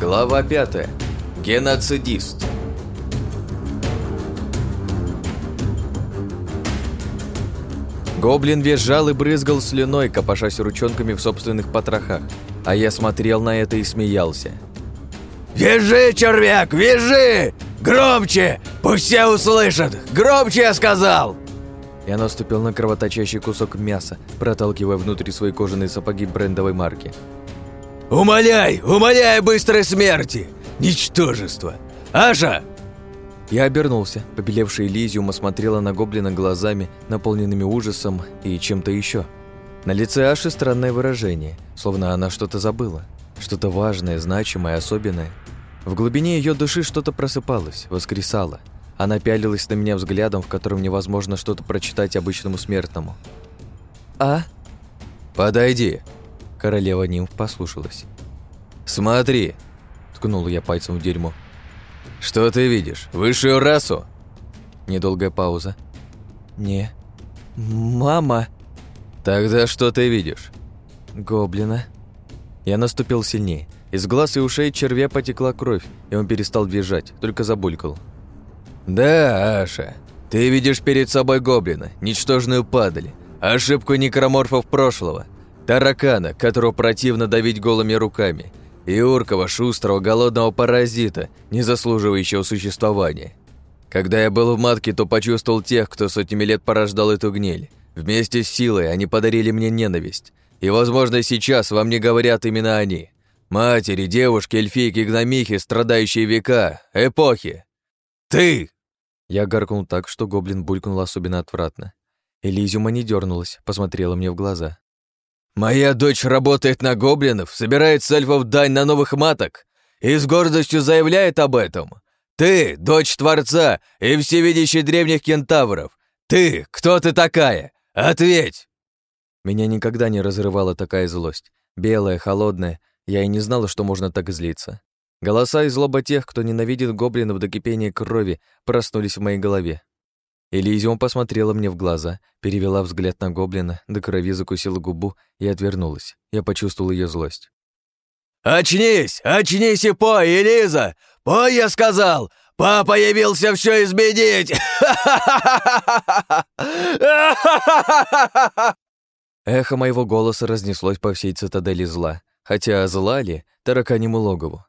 Глава 5. Геноцидист. Гоблин визжал и брызгал слюной, копошась ручонками в собственных потрохах, а я смотрел на это и смеялся. «Вяжи, червяк, вяжи! Громче! Пусть все услышат! Громче, я сказал!» Я наступил на кровоточащий кусок мяса, проталкивая внутрь свои кожаные сапоги брендовой марки. «Умоляй, умоляй быстрой смерти! Ничтожество! Аша!» Я обернулся. Побелевшая Элизиума смотрела на гоблина глазами, наполненными ужасом и чем-то еще. На лице Аши странное выражение, словно она что-то забыла. Что-то важное, значимое, особенное. В глубине ее души что-то просыпалось, воскресало. Она пялилась на меня взглядом, в котором невозможно что-то прочитать обычному смертному. «А?» «Подойди!» Королева нимф послушалась. «Смотри!» – ткнул я пальцем в дерьмо. «Что ты видишь? Высшую расу?» Недолгая пауза. «Не. Мама!» «Тогда что ты видишь?» «Гоблина». Я наступил сильнее. Из глаз и ушей червя потекла кровь, и он перестал бежать, только забулькал. «Да, Аша, ты видишь перед собой гоблина, ничтожную падаль, ошибку некроморфов прошлого, таракана, которого противно давить голыми руками, и уркого, шустрого, голодного паразита, не заслуживающего существования. Когда я был в матке, то почувствовал тех, кто сотнями лет порождал эту гниль. Вместе с силой они подарили мне ненависть. И, возможно, сейчас вам не говорят именно они. Матери, девушки, эльфийки, гномихи, страдающие века, эпохи. «Ты!» Я гаркнул так, что гоблин булькнул особенно отвратно. Элизиума не дернулась, посмотрела мне в глаза. «Моя дочь работает на гоблинов, собирает с эльфов дань на новых маток и с гордостью заявляет об этом. Ты — дочь Творца и всевидящий древних кентавров. Ты, кто ты такая? Ответь!» Меня никогда не разрывала такая злость. Белая, холодная, я и не знала, что можно так злиться. Голоса и злоба тех, кто ненавидит гоблинов до кипения крови, проснулись в моей голове. Элизиум посмотрела мне в глаза, перевела взгляд на гоблина, до крови закусила губу и отвернулась. Я почувствовал ее злость. «Очнись! Очнись и пой, Элиза! Пой, я сказал! Папа явился все изменить!» Эхо моего голоса разнеслось по всей цитадели зла, хотя зла ли тараканему логову.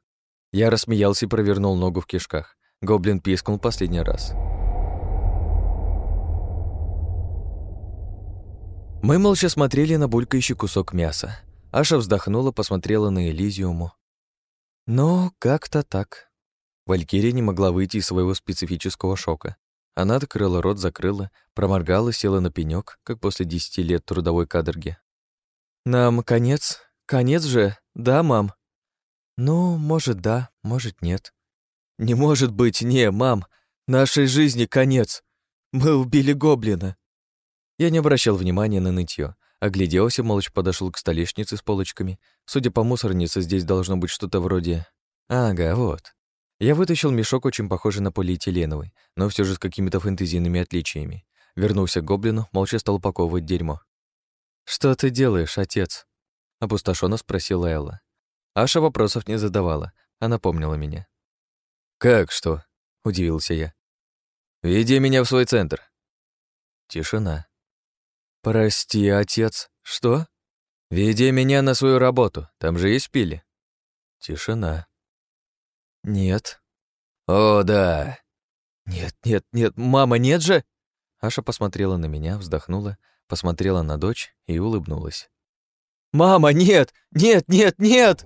Я рассмеялся и провернул ногу в кишках. Гоблин пискнул последний раз. Мы молча смотрели на булькающий кусок мяса. Аша вздохнула, посмотрела на Элизиуму. «Ну, как-то так». Валькирия не могла выйти из своего специфического шока. Она открыла рот, закрыла, проморгала, села на пенёк, как после десяти лет трудовой каторги. «Нам конец? Конец же? Да, мам?» «Ну, может, да, может, нет». «Не может быть, не, мам! Нашей жизни конец! Мы убили гоблина!» Я не обращал внимания на нытье. Огляделся, молча подошел к столешнице с полочками. Судя по мусорнице, здесь должно быть что-то вроде... Ага, вот. Я вытащил мешок, очень похожий на полиэтиленовый, но все же с какими-то фэнтезийными отличиями. Вернулся к гоблину, молча стал упаковывать дерьмо. «Что ты делаешь, отец?» — опустошенно спросила Элла. Аша вопросов не задавала, она помнила меня. «Как что?» — удивился я. «Веди меня в свой центр». Тишина. «Прости, отец. Что?» «Веди меня на свою работу. Там же есть пили». Тишина. «Нет». «О, да». «Нет, нет, нет, мама, нет же!» Аша посмотрела на меня, вздохнула, посмотрела на дочь и улыбнулась. «Мама, нет! Нет, нет, нет!»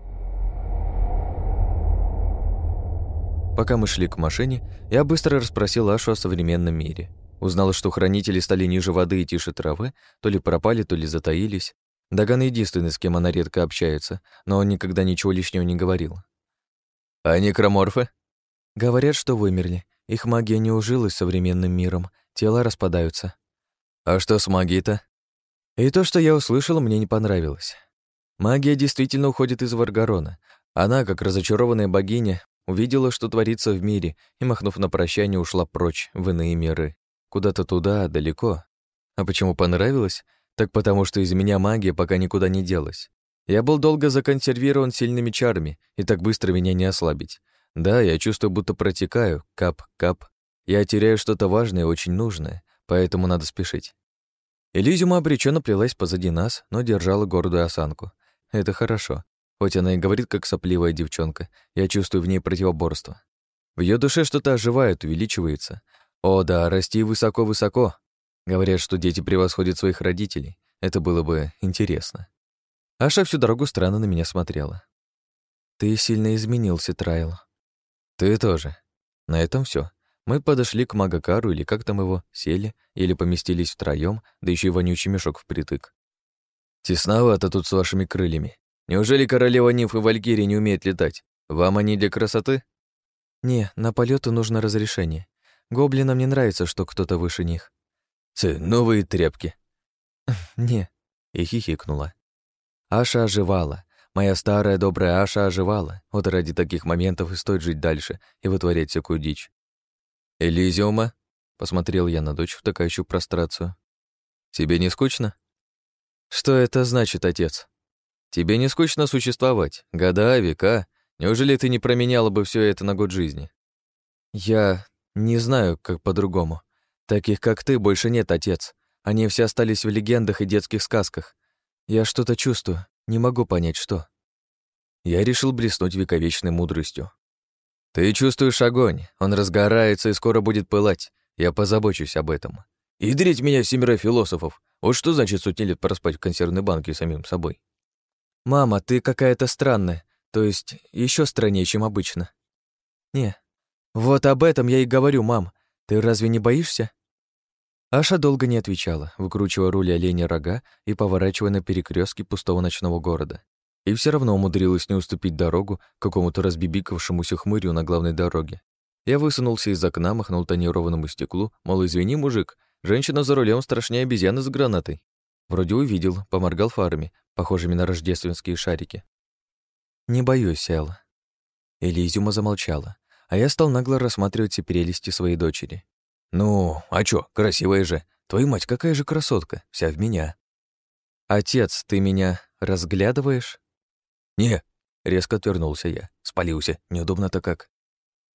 Пока мы шли к машине, я быстро расспросил Ашу о современном мире. Узнала, что хранители стали ниже воды и тише травы, то ли пропали, то ли затаились. Даган единственный, с кем она редко общается, но он никогда ничего лишнего не говорил. «А некроморфы?» «Говорят, что вымерли. Их магия не ужилась современным миром, тела распадаются». «А что с магией-то?» И то, что я услышала, мне не понравилось. Магия действительно уходит из Варгарона. Она, как разочарованная богиня, увидела, что творится в мире, и, махнув на прощание, ушла прочь, в иные миры. Куда-то туда, далеко. А почему понравилось? Так потому что из меня магия пока никуда не делась. Я был долго законсервирован сильными чарами, и так быстро меня не ослабить. Да, я чувствую, будто протекаю, кап-кап. Я теряю что-то важное и очень нужное, поэтому надо спешить. Элизиума обреченно плелась позади нас, но держала гордую осанку. Это хорошо. Хоть она и говорит, как сопливая девчонка, я чувствую в ней противоборство. В ее душе что-то оживает, увеличивается. О да, расти высоко-высоко. Говорят, что дети превосходят своих родителей. Это было бы интересно. Аша всю дорогу странно на меня смотрела. «Ты сильно изменился, Трайл». «Ты тоже». На этом все. Мы подошли к Магакару или как там его, сели или поместились втроем, да еще и вонючий мешок впритык. «Тесновато тут с вашими крыльями. Неужели королева Нимф и Валькирия не умеет летать? Вам они для красоты?» «Не, на полеты нужно разрешение. Гоблинам не нравится, что кто-то выше них». «Цы, новые тряпки». «Не», — и хихикнула. Аша оживала. Моя старая добрая Аша оживала. Вот ради таких моментов и стоит жить дальше и вытворять всякую дичь. «Элизиума?» — посмотрел я на дочь, втыкающую прострацию. «Тебе не скучно?» «Что это значит, отец?» «Тебе не скучно существовать? Года, века? Неужели ты не променяла бы все это на год жизни?» «Я не знаю, как по-другому. Таких, как ты, больше нет, отец. Они все остались в легендах и детских сказках. Я что-то чувствую, не могу понять, что. Я решил блеснуть вековечной мудростью. Ты чувствуешь огонь, он разгорается и скоро будет пылать. Я позабочусь об этом. И меня семеро философов. Вот что значит сотни лет проспать в консервной банке самим собой. Мама, ты какая-то странная, то есть еще страннее, чем обычно. Не, вот об этом я и говорю, мам. Ты разве не боишься? Аша долго не отвечала, выкручивая руль оленя рога и поворачивая на перекрестке пустого ночного города. И все равно умудрилась не уступить дорогу какому-то разбибикавшемуся хмырю на главной дороге. Я высунулся из окна, махнул тонированному стеклу, мол, извини, мужик, женщина за рулем страшнее обезьяны с гранатой. Вроде увидел, поморгал фарами, похожими на рождественские шарики. «Не боюсь, Эл». Элизиума замолчала, а я стал нагло рассматривать все прелести своей дочери. «Ну, а чё, красивая же. Твою мать, какая же красотка, вся в меня». «Отец, ты меня разглядываешь?» «Не», — резко отвернулся я. Спалился, неудобно-то как.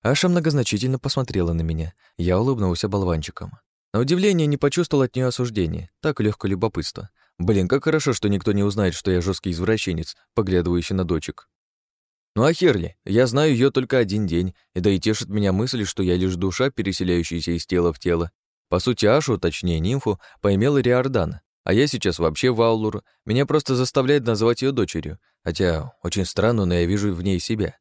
Аша многозначительно посмотрела на меня. Я улыбнулся болванчиком. На удивление не почувствовал от нее осуждения, так легкое любопытство. Блин, как хорошо, что никто не узнает, что я жесткий извращенец, поглядывающий на дочек. Ну а херли, я знаю ее только один день, и да и тешит меня мысль, что я лишь душа, переселяющаяся из тела в тело. По сути, Ашу, точнее нимфу, поимел Риордан, а я сейчас вообще Ваулур. Меня просто заставляет называть ее дочерью, хотя очень странно, но я вижу в ней себя.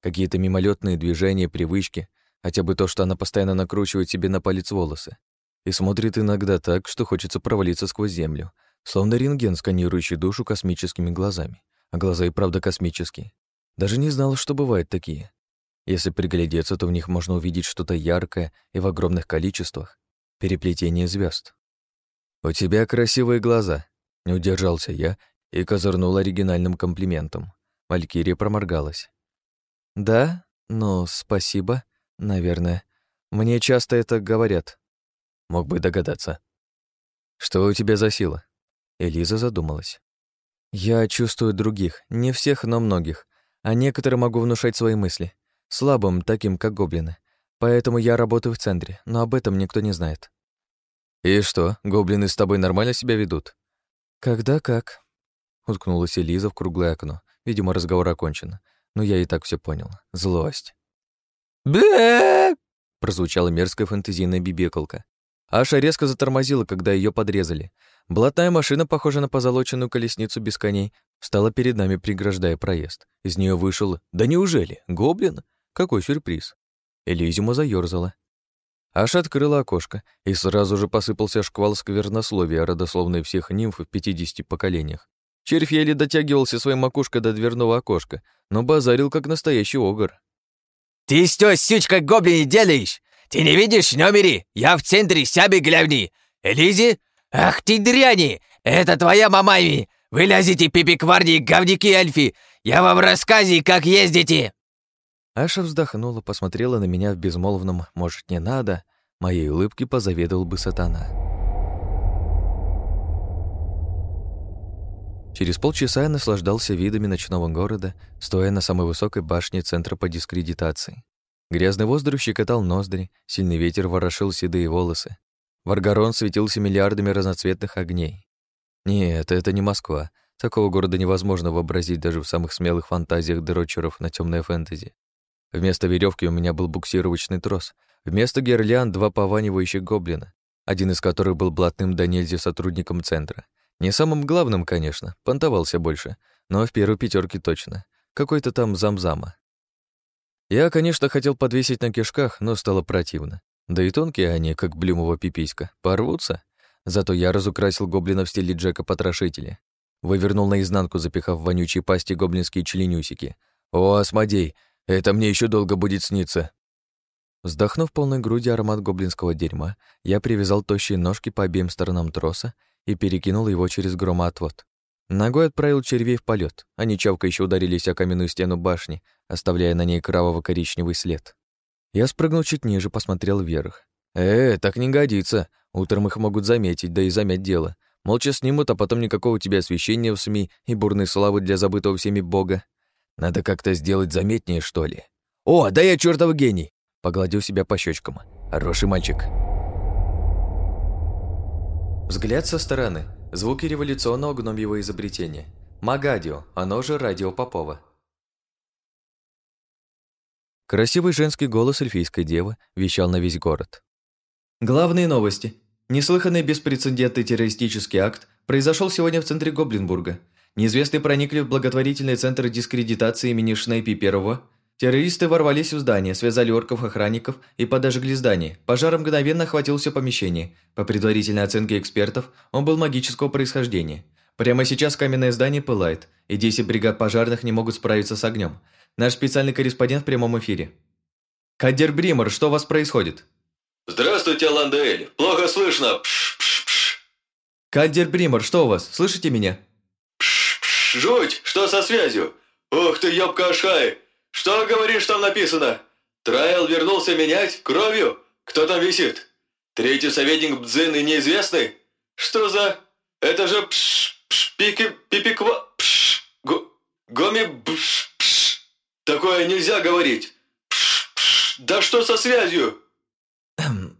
Какие-то мимолетные движения, привычки, хотя бы то, что она постоянно накручивает себе на палец волосы. И смотрит иногда так, что хочется провалиться сквозь землю, словно рентген, сканирующий душу космическими глазами. А глаза и правда космические. Даже не знала, что бывают такие. Если приглядеться, то в них можно увидеть что-то яркое и в огромных количествах. Переплетение звезд. «У тебя красивые глаза», — не удержался я и козырнул оригинальным комплиментом. Валькирия проморгалась. «Да? Ну, спасибо, наверное. Мне часто это говорят». Мог бы догадаться. «Что у тебя за сила?» Элиза задумалась. «Я чувствую других, не всех, но многих а некоторые могу внушать свои мысли. Слабым, таким, как гоблины. Поэтому я работаю в центре, но об этом никто не знает. «И что, гоблины с тобой нормально себя ведут?» «Когда как?» Уткнулась Элиза в круглое окно. Видимо, разговор окончен. Но я и так все понял. Злость. бе прозвучала мерзкая фэнтезийная бибекалка. Аша резко затормозила, когда ее подрезали. Блатная машина, похожая на позолоченную колесницу без коней, встала перед нами, преграждая проезд. Из нее вышел... Да неужели? Гоблин? Какой сюрприз. Элизиума заёрзала. Аша открыла окошко, и сразу же посыпался шквал сквернословия, родословной всех нимф в пятидесяти поколениях. Червь еле дотягивался своей макушкой до дверного окошка, но базарил, как настоящий огр. «Ты что, сучка, гоблин, делаешь? Ты не видишь номери? Я в центре, сяби гляни. Элизи? Ах ты дряни! Это твоя мамами! Вылазите, пипикварди, говнюки эльфи! Я вам рассказе, как ездите!» Аша вздохнула, посмотрела на меня в безмолвном «может, не надо», моей улыбке позаведовал бы сатана. Через полчаса я наслаждался видами ночного города, стоя на самой высокой башне Центра по дискредитации. Грязный воздух щекотал ноздри, сильный ветер ворошил седые волосы. Варгарон светился миллиардами разноцветных огней. Нет, это не Москва. Такого города невозможно вообразить даже в самых смелых фантазиях дрочеров на темное фэнтези. Вместо веревки у меня был буксировочный трос, вместо гирлянд два пованивающих гоблина, один из которых был блатным до нельзя сотрудником центра. Не самым главным, конечно, понтовался больше, но в первой пятерке точно. Какой-то там замзама. Я, конечно, хотел подвесить на кишках, но стало противно. Да и тонкие они, как блюмова пиписька, порвутся. Зато я разукрасил гоблина в стиле Джека Потрошителя. Вывернул наизнанку, запихав в вонючие пасти гоблинские членюсики. «О, Асмодей, это мне еще долго будет сниться!» Вздохнув полной груди аромат гоблинского дерьма, я привязал тощие ножки по обеим сторонам троса и перекинул его через громоотвод. Ногой отправил червей в полет. Они чавкающе ударились о каменную стену башни, оставляя на ней кроваво-коричневый след. Я спрыгнул чуть ниже, посмотрел вверх. «Э, так не годится. Утром их могут заметить, да и замять дело. Молча снимут, а потом никакого у тебя освещения в СМИ и бурной славы для забытого всеми бога. Надо как-то сделать заметнее, что ли. О, да я чертов гений!» Погладил себя по щечкам. «Хороший мальчик». Взгляд со стороны. Звуки революционного гномьего изобретения. Магадио, оно же радио Попова. Красивый женский голос эльфийской девы вещал на весь город. Главные новости. Неслыханный беспрецедентный террористический акт произошел сегодня в центре Гоблинбурга. Неизвестные проникли в благотворительный центр дискредитации имени Шнейпи I. Террористы ворвались в здание, связали орков-охранников и подожгли здание. Пожар мгновенно охватил все помещение. По предварительной оценке экспертов, он был магического происхождения. Прямо сейчас каменное здание пылает, и 10 бригад пожарных не могут справиться с огнем. Наш специальный корреспондент в прямом эфире. Кадер Бример, что у вас происходит? «Здравствуйте, Ландель. Плохо слышно. Пш -пш -пш. Кадер Бример, что у вас? Слышите меня? Пш -пш. Жуть, что со связью? Ух ты, ёбка Ашай. Что говоришь, там написано? Трайл вернулся менять? Кровью? Кто там висит? Третий советник Бдзин и неизвестный? Что за... Это же пш пш пики пипиква пш го, гоми пш пш. Такое нельзя говорить. Пш пш. Да что со связью?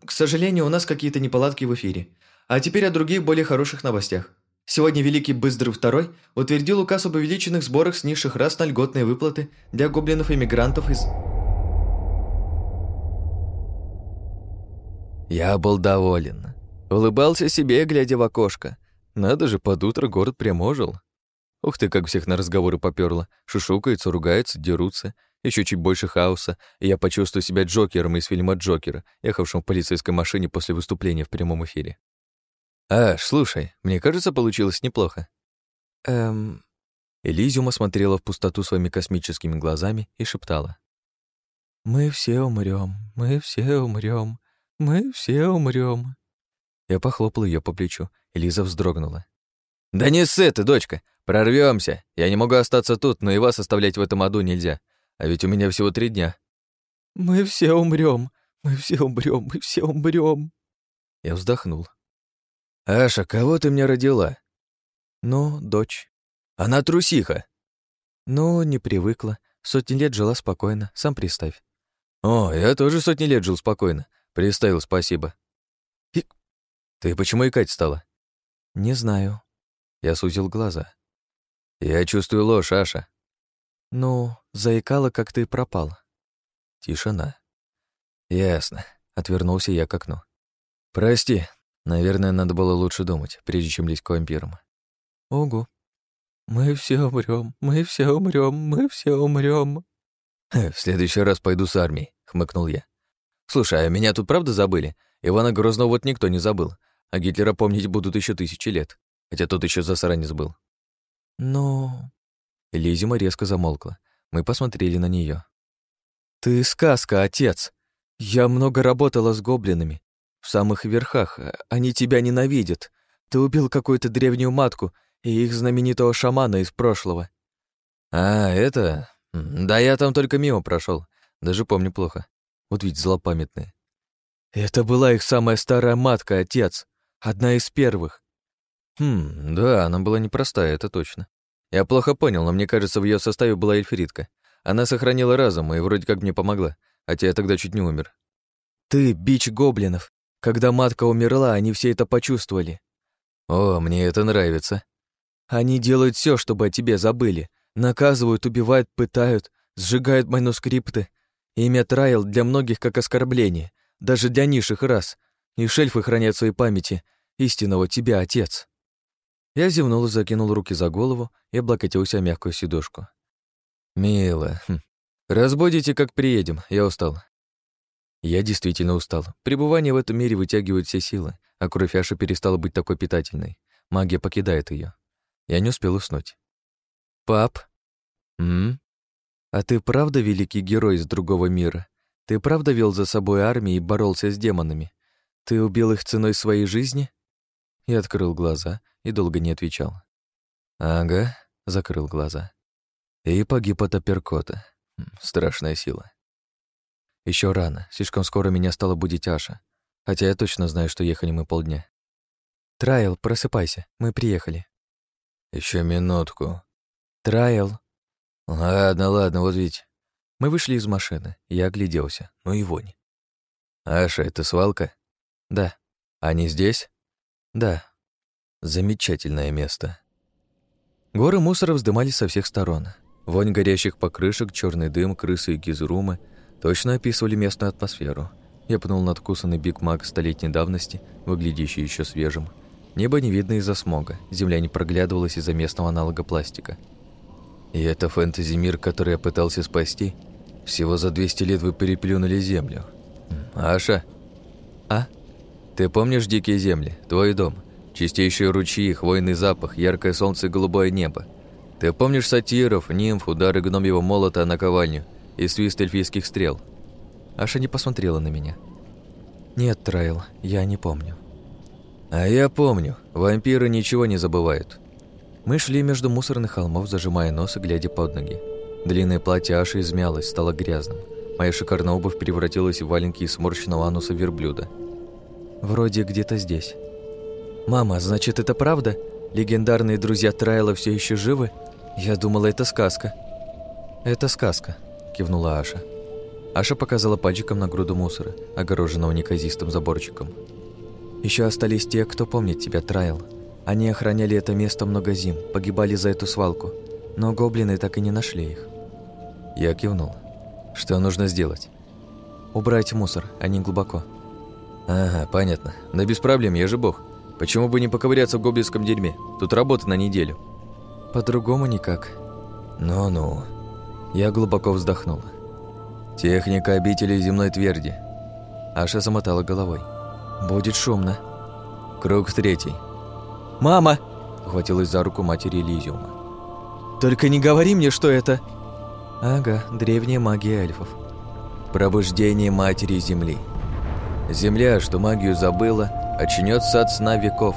К сожалению, у нас какие-то неполадки в эфире. А теперь о других, более хороших новостях. Сегодня Великий Быстрый II утвердил указ об увеличенных сборах с низших рас на льготные выплаты для гоблинов-иммигрантов из... Я был доволен. Улыбался себе, глядя в окошко. Надо же, под утро город прям ожил. Ух ты, как всех на разговоры попёрло. Шушукаются, ругаются, дерутся. Еще чуть больше хаоса, и я почувствую себя Джокером из фильма «Джокер», ехавшим в полицейской машине после выступления в прямом эфире. «Аш, слушай, мне кажется, получилось неплохо». «Эм...» Элизиума смотрела в пустоту своими космическими глазами и шептала. «Мы все умрем, мы все умрем, мы все умрем. Я похлопал ее по плечу, Элиза вздрогнула. «Да не ссы ты, дочка! Прорвемся! Я не могу остаться тут, но и вас оставлять в этом аду нельзя. А ведь у меня всего три дня. Мы все умрем, мы все умрем, мы все умрем. Я вздохнул. Аша, кого ты мне родила? Ну, дочь. Она трусиха. Ну, не привыкла. Сотни лет жила спокойно, сам представь. О, я тоже сотни лет жил спокойно. Приставил, спасибо. И... Ты почему икать стала? Не знаю. Я сузил глаза. Я чувствую ложь, Аша. «Ну, заикала, как ты пропал». Тишина. «Ясно», — отвернулся я к окну. «Прости, наверное, надо было лучше думать, прежде чем лезть к вампирам». «Ого. Мы все умрем, мы все умрем, мы все умрем. «В следующий раз пойду с армией», — хмыкнул я. «Слушай, а меня тут правда забыли? Ивана Грозного вот никто не забыл, а Гитлера помнить будут еще тысячи лет, хотя тот еще засранец был». «Ну...» Лизима резко замолкла. Мы посмотрели на нее. «Ты сказка, отец! Я много работала с гоблинами. В самых верхах. Они тебя ненавидят. Ты убил какую-то древнюю матку и их знаменитого шамана из прошлого». «А, это... Да я там только мимо прошел. Даже помню плохо. Вот ведь злопамятные». «Это была их самая старая матка, отец. Одна из первых. Хм, да, она была непростая, это точно. Я плохо понял, но мне кажется, в ее составе была эльфритка. Она сохранила разум и вроде как мне помогла, хотя я тогда чуть не умер. Ты бич гоблинов. Когда матка умерла, они все это почувствовали. О, мне это нравится. Они делают все, чтобы о тебе забыли. Наказывают, убивают, пытают, сжигают манускрипты. Имя Трайл для многих как оскорбление, даже для низших рас. И шельфы хранят в своей памяти истинного тебя, отец. Я зевнул и закинул руки за голову и облокотился о мягкую сидушку. «Мило. Хм. Разбудите, как приедем. Я устал». Я действительно устал. Пребывание в этом мире вытягивает все силы, а кровь Аши перестала быть такой питательной. Магия покидает ее. Я не успел уснуть. «Пап?» «М? А ты правда великий герой из другого мира? Ты правда вел за собой армию и боролся с демонами? Ты убил их ценой своей жизни?» Я открыл глаза и долго не отвечал. «Ага», — закрыл глаза. И погиб от апперкота. Страшная сила. Еще рано, слишком скоро меня стало будить Аша. Хотя я точно знаю, что ехали мы полдня. «Трайл, просыпайся, мы приехали». Еще минутку. «Трайл». «Ладно, ладно, вот ведь». Мы вышли из машины, я огляделся, ну и вонь. «Аша, это свалка?» «Да». «Они здесь?» «Да». Замечательное место. Горы мусора вздымались со всех сторон. Вонь горящих покрышек, черный дым, крысы и гизрумы точно описывали местную атмосферу. Я пнул надкусанный Биг Мак столетней давности, выглядящий еще свежим. Небо не видно из-за смога, земля не проглядывалась из-за местного аналога пластика. И это фэнтези-мир, который я пытался спасти? Всего за 200 лет вы переплюнули землю. Аша? А? Ты помнишь дикие земли, твой дом? Чистейшие ручьи, хвойный запах, яркое солнце и голубое небо. Ты помнишь сатиров, нимф, удары гномьего молота на ковальню и свист эльфийских стрел? Аша не посмотрела на меня. Нет, Трайл, я не помню. А я помню. Вампиры ничего не забывают. Мы шли между мусорных холмов, зажимая нос и глядя под ноги. Длинное платье Аши измялось, стало грязным. Моя шикарная обувь превратилась в валенки из сморщенного ануса верблюда. Вроде где-то здесь. «Мама, значит, это правда? Легендарные друзья Трайла все еще живы?» «Я думала, это сказка». «Это сказка», — кивнула Аша. Аша показала пальчиком на груду мусора, огороженного неказистым заборчиком. Еще остались те, кто помнит тебя, Трайл. Они охраняли это место много зим, погибали за эту свалку, но гоблины так и не нашли их». Я кивнул. «Что нужно сделать?» «Убрать мусор, а не глубоко». «Ага, понятно. Да без проблем, я же бог. Почему бы не поковыряться в гоблинском дерьме? Тут работа на неделю». По-другому никак. Ну-ну. Я глубоко вздохнула. Техника обители земной тверди. Аша замотала головой. Будет шумно. Круг третий. «Мама!» – ухватилась за руку матери Элизиума. «Только не говори мне, что это...» «Ага, древняя магия эльфов». «Пробуждение матери Земли. Земля, что магию забыла, очнется от сна веков».